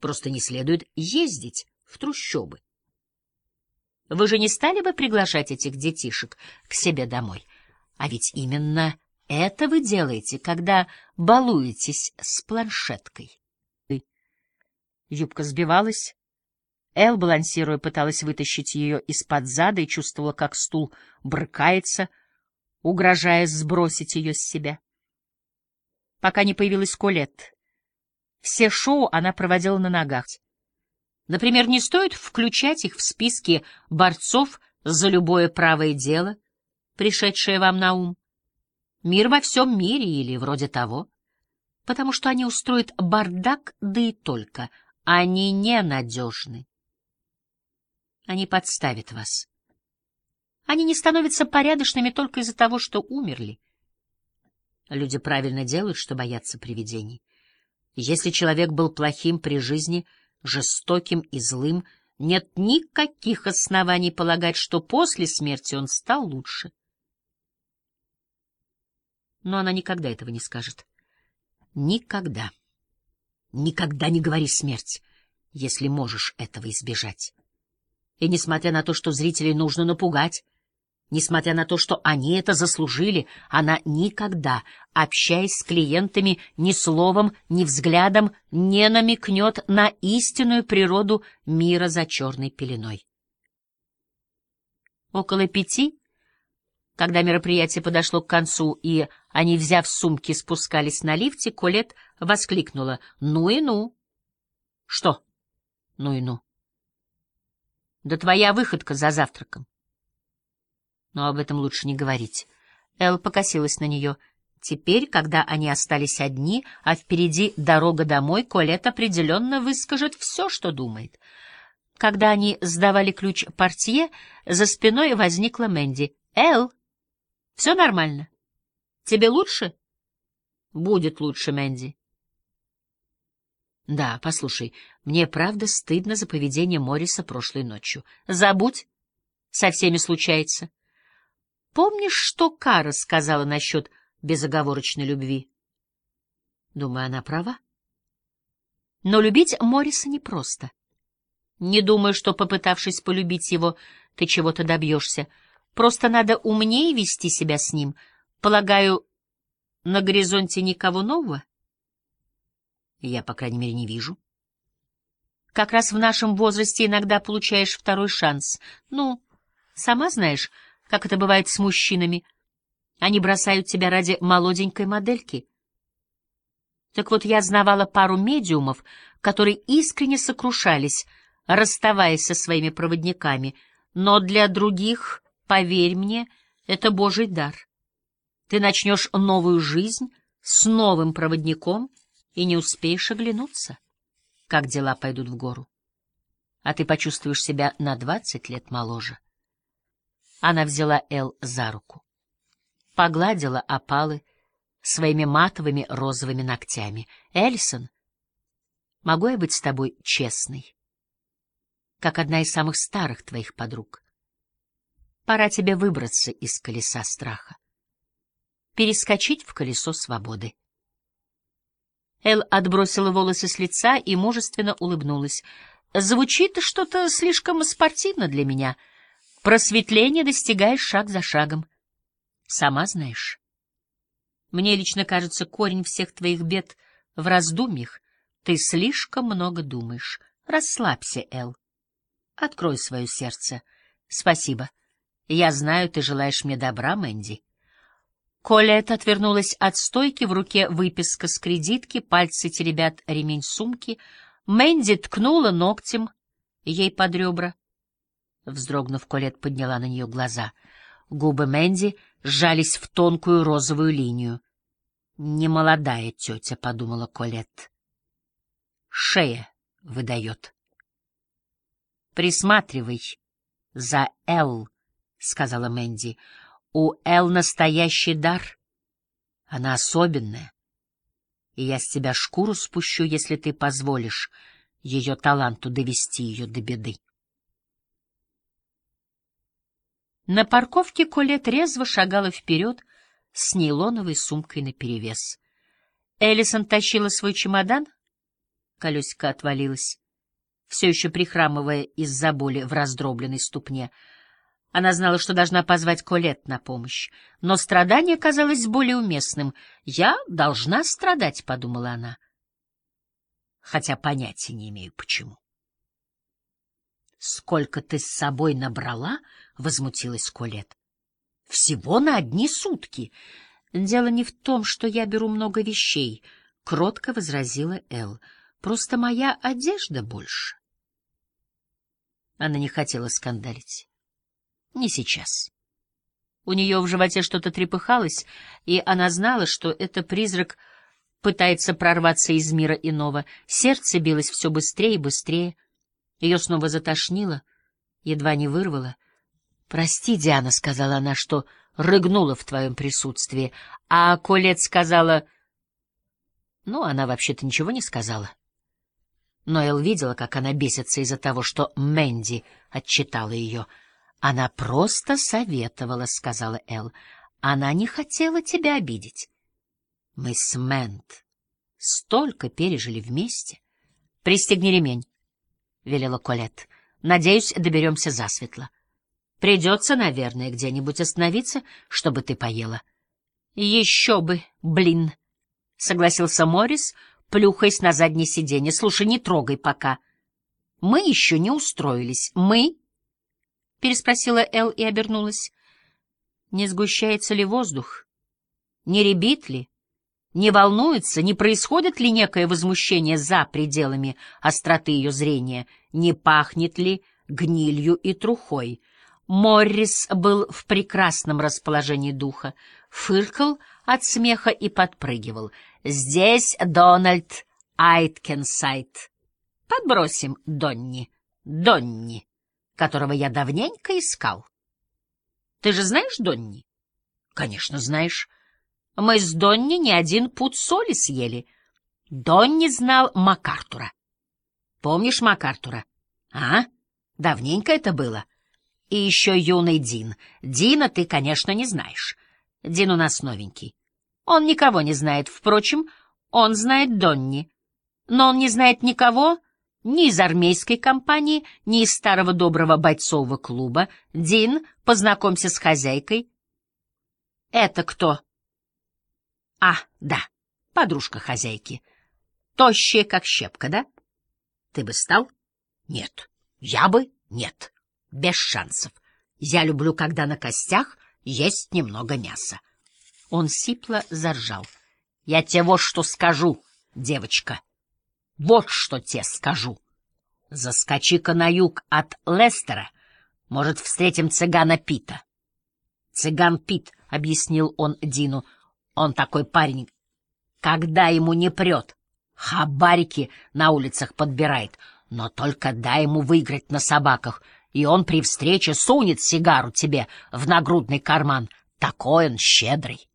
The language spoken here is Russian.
Просто не следует ездить в трущобы. Вы же не стали бы приглашать этих детишек к себе домой? А ведь именно это вы делаете, когда балуетесь с планшеткой. Юбка сбивалась. Эл, балансируя, пыталась вытащить ее из-под зада и чувствовала, как стул брыкается, угрожая сбросить ее с себя. Пока не появилась Колет. Все шоу она проводила на ногах. Например, не стоит включать их в списки борцов за любое правое дело, пришедшее вам на ум. Мир во всем мире или вроде того. Потому что они устроят бардак, да и только. Они ненадежны. Они подставят вас. Они не становятся порядочными только из-за того, что умерли. Люди правильно делают, что боятся привидений. Если человек был плохим при жизни, жестоким и злым, нет никаких оснований полагать, что после смерти он стал лучше. Но она никогда этого не скажет. Никогда. Никогда не говори смерть, если можешь этого избежать. И несмотря на то, что зрителей нужно напугать, Несмотря на то, что они это заслужили, она никогда, общаясь с клиентами, ни словом, ни взглядом не намекнет на истинную природу мира за черной пеленой. Около пяти, когда мероприятие подошло к концу, и они, взяв сумки, спускались на лифте, Колет воскликнула «Ну и ну!» «Что? Ну и ну?» «Да твоя выходка за завтраком!» Но об этом лучше не говорить. Эл покосилась на нее. Теперь, когда они остались одни, а впереди дорога домой, Колет определенно выскажет все, что думает. Когда они сдавали ключ портье, за спиной возникла Мэнди. «Эл, все нормально? Тебе лучше?» «Будет лучше, Мэнди». «Да, послушай, мне правда стыдно за поведение Морриса прошлой ночью. Забудь, со всеми случается». Помнишь, что Кара сказала насчет безоговорочной любви? Думаю, она права. Но любить Морриса непросто. Не думаю, что, попытавшись полюбить его, ты чего-то добьешься. Просто надо умнее вести себя с ним. Полагаю, на горизонте никого нового? Я, по крайней мере, не вижу. Как раз в нашем возрасте иногда получаешь второй шанс. Ну, сама знаешь, как это бывает с мужчинами. Они бросают тебя ради молоденькой модельки. Так вот, я знавала пару медиумов, которые искренне сокрушались, расставаясь со своими проводниками, но для других, поверь мне, это Божий дар. Ты начнешь новую жизнь с новым проводником и не успеешь оглянуться, как дела пойдут в гору. А ты почувствуешь себя на двадцать лет моложе. Она взяла Эл за руку, погладила опалы своими матовыми розовыми ногтями. «Эльсон, могу я быть с тобой честной? Как одна из самых старых твоих подруг. Пора тебе выбраться из колеса страха, перескочить в колесо свободы». Эл отбросила волосы с лица и мужественно улыбнулась. «Звучит что-то слишком спортивно для меня». Просветление достигаешь шаг за шагом. Сама знаешь. Мне лично кажется, корень всех твоих бед в раздумьях. Ты слишком много думаешь. Расслабься, Эл. Открой свое сердце. Спасибо. Я знаю, ты желаешь мне добра, Мэнди. Колет отвернулась от стойки, в руке выписка с кредитки, пальцы теребят ремень сумки. Мэнди ткнула ногтем ей под ребра. Вздрогнув, Колет подняла на нее глаза. Губы Мэнди сжались в тонкую розовую линию. «Немолодая тетя», — подумала Колет. «Шея выдает». «Присматривай за Эл», — сказала Мэнди. «У Эл настоящий дар. Она особенная. И я с тебя шкуру спущу, если ты позволишь ее таланту довести ее до беды». На парковке Колет резво шагала вперед с нейлоновой сумкой наперевес. Эллисон тащила свой чемодан, Колесико отвалилось, все еще прихрамывая из-за боли в раздробленной ступне. Она знала, что должна позвать Колет на помощь, но страдание казалось более уместным. «Я должна страдать», — подумала она, хотя понятия не имею, почему. «Сколько ты с собой набрала?» — возмутилась Колет. «Всего на одни сутки. Дело не в том, что я беру много вещей», — кротко возразила Эл. «Просто моя одежда больше». Она не хотела скандалить. Не сейчас. У нее в животе что-то трепыхалось, и она знала, что это призрак пытается прорваться из мира иного. Сердце билось все быстрее и быстрее. Ее снова затошнило, едва не вырвало. «Прости, Диана», — сказала она, — что рыгнула в твоем присутствии. А Колет сказала... Ну, она вообще-то ничего не сказала. Но Эл видела, как она бесится из-за того, что Мэнди отчитала ее. «Она просто советовала», — сказала Эл. «Она не хотела тебя обидеть. Мы с Мэнд столько пережили вместе. Пристегни ремень». — велела Колет. Надеюсь, доберемся засветло. Придется, наверное, где-нибудь остановиться, чтобы ты поела. — Еще бы, блин! — согласился Моррис, плюхаясь на заднее сиденье. — Слушай, не трогай пока. — Мы еще не устроились. Мы? — переспросила Эл и обернулась. — Не сгущается ли воздух? Не ребит ли? Не волнуется, не происходит ли некое возмущение за пределами остроты ее зрения, не пахнет ли гнилью и трухой. Моррис был в прекрасном расположении духа, фыркал от смеха и подпрыгивал. «Здесь Дональд Айткенсайт. Подбросим Донни, Донни, которого я давненько искал. Ты же знаешь Донни?» «Конечно, знаешь». Мы с Донни не один пуд соли съели. Донни знал МакАртура. Помнишь МакАртура? А? Давненько это было. И еще юный Дин. Дина ты, конечно, не знаешь. Дин у нас новенький. Он никого не знает. Впрочем, он знает Донни. Но он не знает никого ни из армейской компании, ни из старого доброго бойцового клуба. Дин, познакомься с хозяйкой. Это кто? А, да, подружка хозяйки. Тощая, как щепка, да? Ты бы стал? Нет. Я бы? Нет. Без шансов. Я люблю, когда на костях есть немного мяса. Он сипло заржал. Я тебе вот что скажу, девочка. Вот что тебе скажу. Заскочи-ка на юг от Лестера. Может, встретим цыгана Пита. Цыган Пит, — объяснил он Дину, — он такой парень, когда ему не прет, хабарики на улицах подбирает, но только дай ему выиграть на собаках, и он при встрече сунет сигару тебе в нагрудный карман. Такой он щедрый.